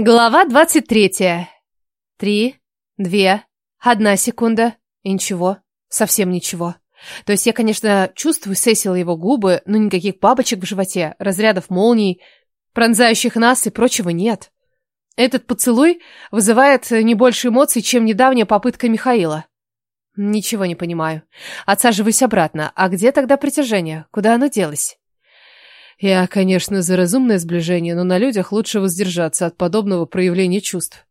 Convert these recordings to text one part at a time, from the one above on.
Глава двадцать третья. Три, две, одна секунда. И ничего. Совсем ничего. То есть я, конечно, чувствую Сесил его губы, но никаких бабочек в животе, разрядов молний, пронзающих нас и прочего нет. Этот поцелуй вызывает не больше эмоций, чем недавняя попытка Михаила. Ничего не понимаю. Отсаживаюсь обратно. А где тогда притяжение? Куда оно делось? Я, конечно, за разумное сближение, но на людях лучше воздержаться от подобного проявления чувств.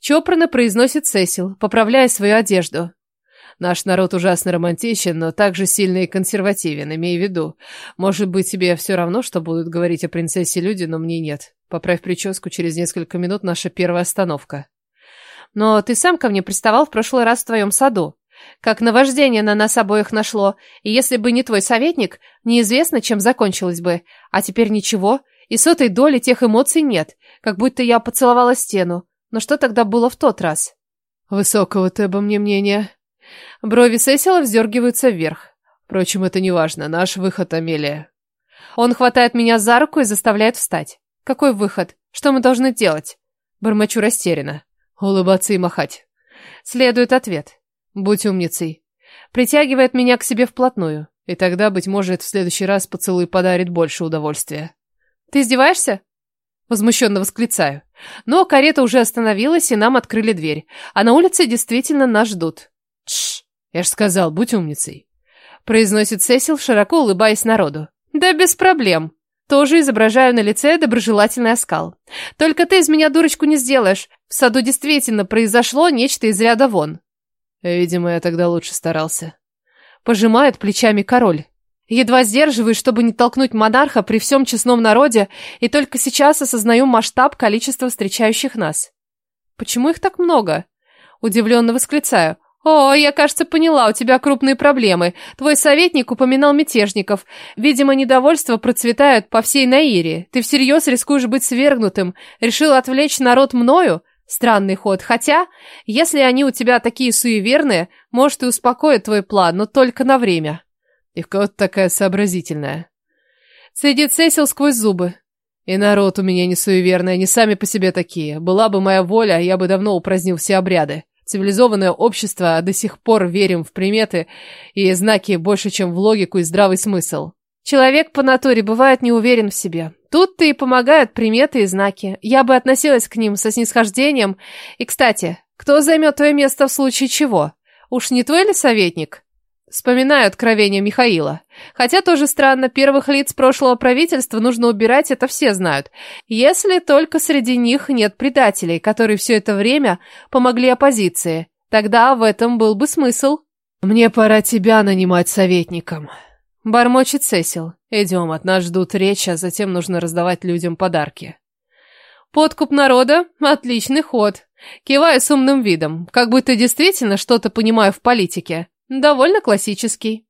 Чопорно произносит Сесил, поправляя свою одежду. Наш народ ужасно романтичен, но также сильно и консервативен, имей в виду. Может быть, тебе все равно, что будут говорить о принцессе люди, но мне нет. Поправь прическу, через несколько минут наша первая остановка. Но ты сам ко мне приставал в прошлый раз в твоем саду. Как наваждение на нас обоих нашло, и если бы не твой советник, неизвестно, чем закончилось бы. А теперь ничего, и сотой доли тех эмоций нет, как будто я поцеловала стену. Но что тогда было в тот раз? Высокого ты обо мне мнения. Брови Сесила вздергиваются вверх. Впрочем, это не важно. Наш выход, Амелия. Он хватает меня за руку и заставляет встать. Какой выход? Что мы должны делать? Бормочу растерянно. Улыбаться и махать. Следует ответ. Будь умницей. Притягивает меня к себе вплотную. И тогда, быть может, в следующий раз поцелуй подарит больше удовольствия. Ты издеваешься? Возмущенно восклицаю. Но карета уже остановилась, и нам открыли дверь. А на улице действительно нас ждут. Тш, я ж сказал, будь умницей. Произносит Сесил, широко улыбаясь народу. Да без проблем. Тоже изображаю на лице доброжелательный оскал. Только ты из меня дурочку не сделаешь. В саду действительно произошло нечто из ряда вон. Видимо, я тогда лучше старался. Пожимает плечами король. Едва сдерживаюсь, чтобы не толкнуть монарха при всем честном народе, и только сейчас осознаю масштаб количества встречающих нас. Почему их так много? Удивленно восклицаю. «О, я, кажется, поняла, у тебя крупные проблемы. Твой советник упоминал мятежников. Видимо, недовольство процветает по всей Наире. Ты всерьез рискуешь быть свергнутым. Решил отвлечь народ мною? Странный ход. Хотя, если они у тебя такие суеверные, может и успокоят твой план, но только на время. И кого-то такая сообразительная. Цедит Сесил сквозь зубы. И народ у меня не суеверный, они сами по себе такие. Была бы моя воля, я бы давно упразднил все обряды. Цивилизованное общество, а до сих пор верим в приметы и знаки больше, чем в логику и здравый смысл. Человек по натуре бывает не уверен в себе. Тут-то и помогают приметы и знаки. Я бы относилась к ним со снисхождением. И, кстати, кто займет твое место в случае чего? Уж не твой ли советник? Вспоминаю откровение Михаила. Хотя тоже странно, первых лиц прошлого правительства нужно убирать, это все знают. Если только среди них нет предателей, которые все это время помогли оппозиции. Тогда в этом был бы смысл. Мне пора тебя нанимать советником. Бормочет Сесил. Идем, от нас ждут речь, а затем нужно раздавать людям подарки. Подкуп народа – отличный ход. Киваю с умным видом, как будто действительно что-то понимаю в политике. Довольно классический.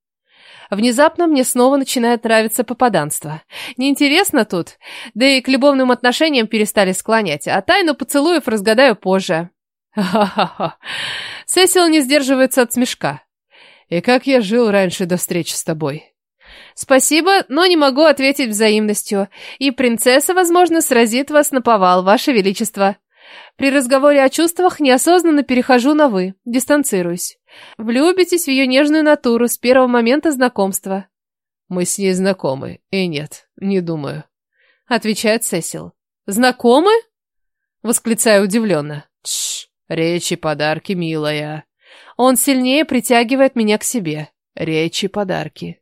Внезапно мне снова начинает нравиться попаданство. Неинтересно тут, да и к любовным отношениям перестали склонять, а тайну поцелуев разгадаю позже. Ха-ха-ха. Сесил не сдерживается от смешка. И как я жил раньше до встречи с тобой? «Спасибо, но не могу ответить взаимностью, и принцесса, возможно, сразит вас на повал, ваше величество». При разговоре о чувствах неосознанно перехожу на «вы», дистанцируюсь. Влюбитесь в ее нежную натуру с первого момента знакомства. «Мы с ней знакомы, и нет, не думаю», — отвечает Сесил. «Знакомы?» — восклицаю удивленно. «Тш, речи, подарки, милая». Он сильнее притягивает меня к себе. Речи, подарки.